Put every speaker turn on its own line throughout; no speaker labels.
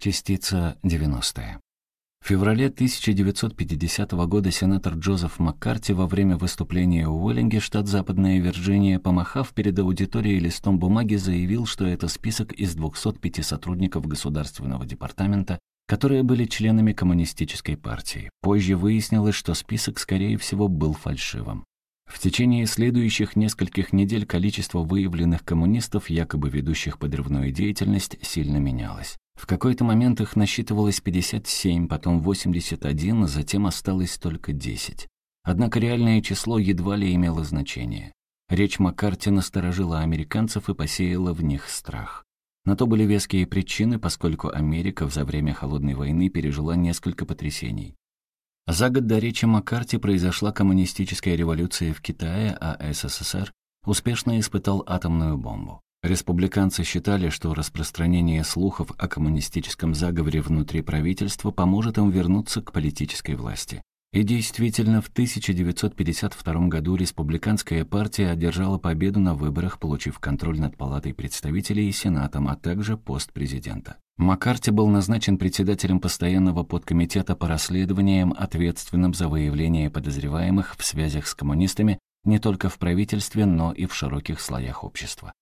Частица 90. В феврале 1950 года сенатор Джозеф Маккарти во время выступления в Уэллинге, штат Западная Вирджиния, помахав перед аудиторией листом бумаги, заявил, что это список из 205 сотрудников Государственного департамента, которые были членами коммунистической партии. Позже выяснилось, что список, скорее всего, был фальшивым. В течение следующих нескольких недель количество выявленных коммунистов, якобы ведущих подрывную деятельность, сильно менялось. В какой-то момент их насчитывалось 57, потом 81, а затем осталось только 10. Однако реальное число едва ли имело значение. Речь Маккарти насторожила американцев и посеяла в них страх. На то были веские причины, поскольку Америка за время Холодной войны пережила несколько потрясений. За год до речи Маккарти произошла коммунистическая революция в Китае, а СССР успешно испытал атомную бомбу. Республиканцы считали, что распространение слухов о коммунистическом заговоре внутри правительства поможет им вернуться к политической власти. И действительно, в 1952 году республиканская партия одержала победу на выборах, получив контроль над Палатой представителей и Сенатом, а также пост президента. Маккарти был назначен председателем постоянного подкомитета по расследованиям, ответственным за выявление подозреваемых в связях с коммунистами не только в правительстве, но и в широких слоях общества.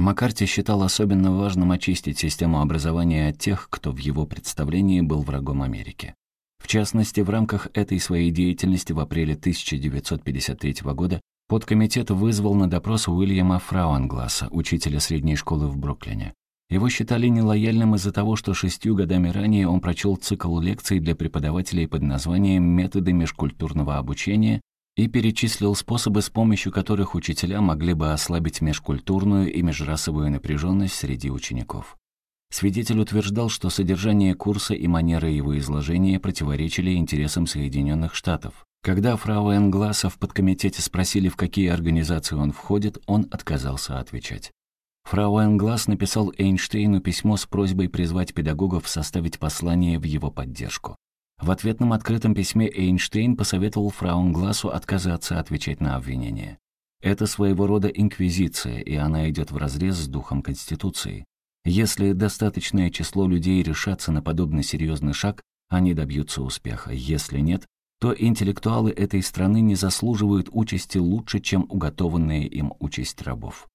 Маккарти считал особенно важным очистить систему образования от тех, кто в его представлении был врагом Америки. В частности, в рамках этой своей деятельности в апреле 1953 года подкомитет вызвал на допрос Уильяма Фрауангласа, учителя средней школы в Бруклине. Его считали нелояльным из-за того, что шестью годами ранее он прочел цикл лекций для преподавателей под названием «Методы межкультурного обучения», и перечислил способы, с помощью которых учителя могли бы ослабить межкультурную и межрасовую напряженность среди учеников. Свидетель утверждал, что содержание курса и манера его изложения противоречили интересам Соединенных Штатов. Когда фрау Энгласа в подкомитете спросили, в какие организации он входит, он отказался отвечать. Фрау Энглас написал Эйнштейну письмо с просьбой призвать педагогов составить послание в его поддержку. В ответном открытом письме Эйнштейн посоветовал Фраунгласу отказаться отвечать на обвинения. Это своего рода инквизиция, и она идет вразрез с духом Конституции. Если достаточное число людей решатся на подобный серьезный шаг, они добьются успеха. Если нет, то интеллектуалы этой страны не заслуживают участи лучше, чем уготованная им участь рабов.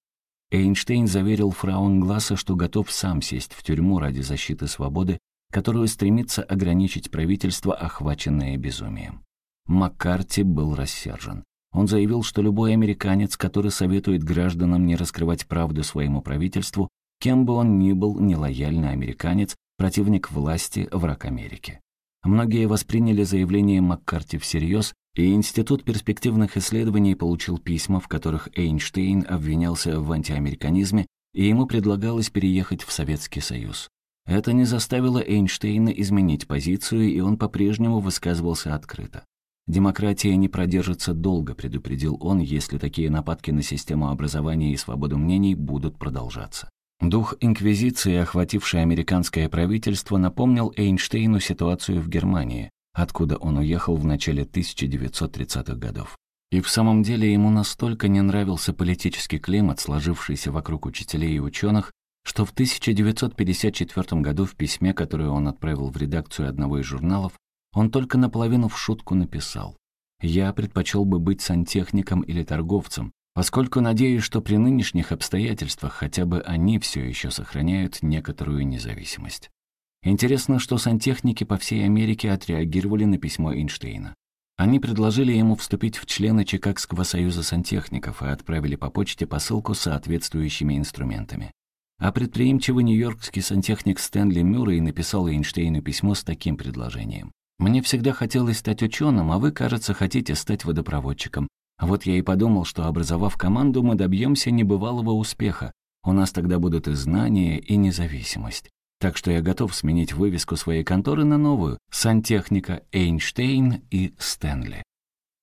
Эйнштейн заверил Фрауенгласа, что готов сам сесть в тюрьму ради защиты свободы которую стремится ограничить правительство, охваченное безумием. Маккарти был рассержен. Он заявил, что любой американец, который советует гражданам не раскрывать правду своему правительству, кем бы он ни был, нелояльный американец, противник власти, враг Америки. Многие восприняли заявление Маккарти всерьез, и Институт перспективных исследований получил письма, в которых Эйнштейн обвинялся в антиамериканизме, и ему предлагалось переехать в Советский Союз. Это не заставило Эйнштейна изменить позицию, и он по-прежнему высказывался открыто. «Демократия не продержится долго», — предупредил он, если такие нападки на систему образования и свободу мнений будут продолжаться. Дух инквизиции, охвативший американское правительство, напомнил Эйнштейну ситуацию в Германии, откуда он уехал в начале 1930-х годов. И в самом деле ему настолько не нравился политический климат, сложившийся вокруг учителей и ученых, что в 1954 году в письме, которое он отправил в редакцию одного из журналов, он только наполовину в шутку написал «Я предпочел бы быть сантехником или торговцем, поскольку надеюсь, что при нынешних обстоятельствах хотя бы они все еще сохраняют некоторую независимость». Интересно, что сантехники по всей Америке отреагировали на письмо Эйнштейна. Они предложили ему вступить в члены Чикагского союза сантехников и отправили по почте посылку с соответствующими инструментами. А предприимчивый нью-йоркский сантехник Стэнли Мюррей написал Эйнштейну письмо с таким предложением. «Мне всегда хотелось стать ученым, а вы, кажется, хотите стать водопроводчиком. Вот я и подумал, что, образовав команду, мы добьемся небывалого успеха. У нас тогда будут и знания, и независимость. Так что я готов сменить вывеску своей конторы на новую — «Сантехника Эйнштейн и Стэнли».